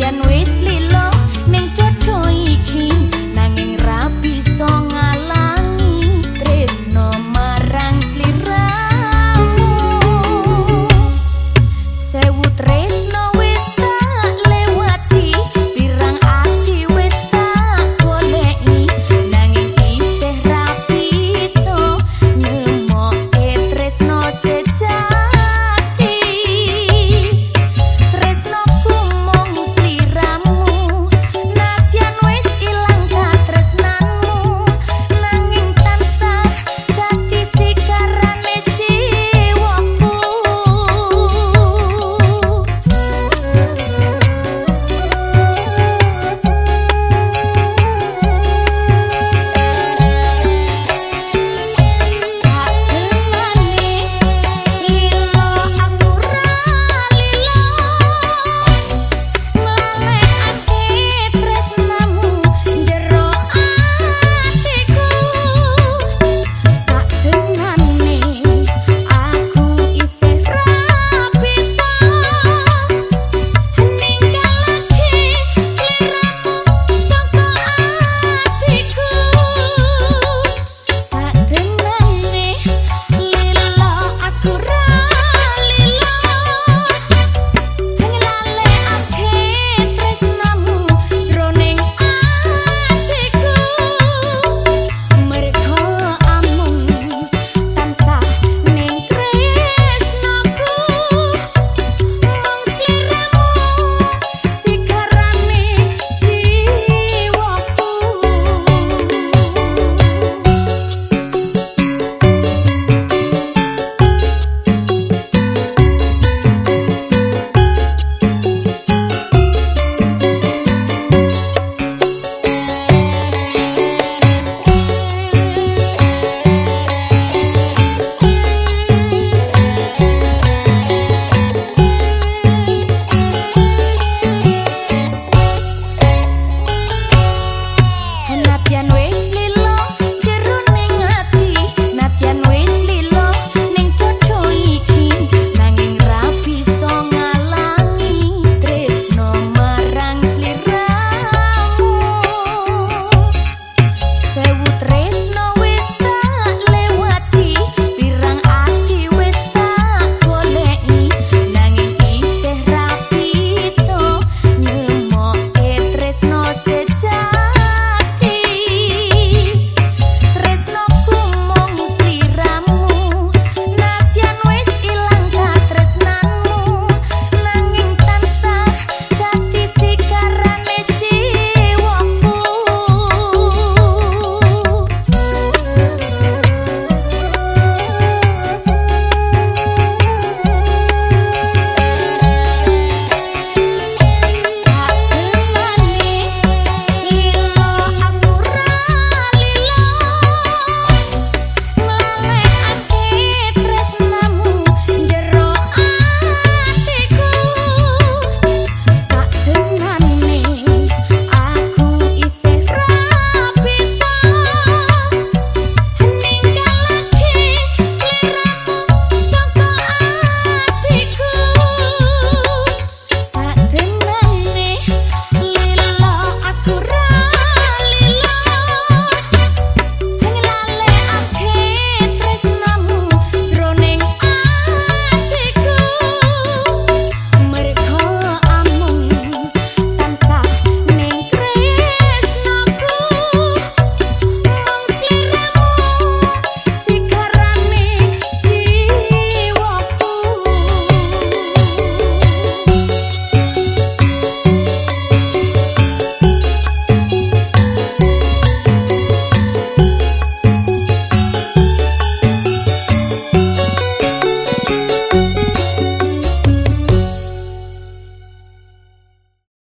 Jan Wesley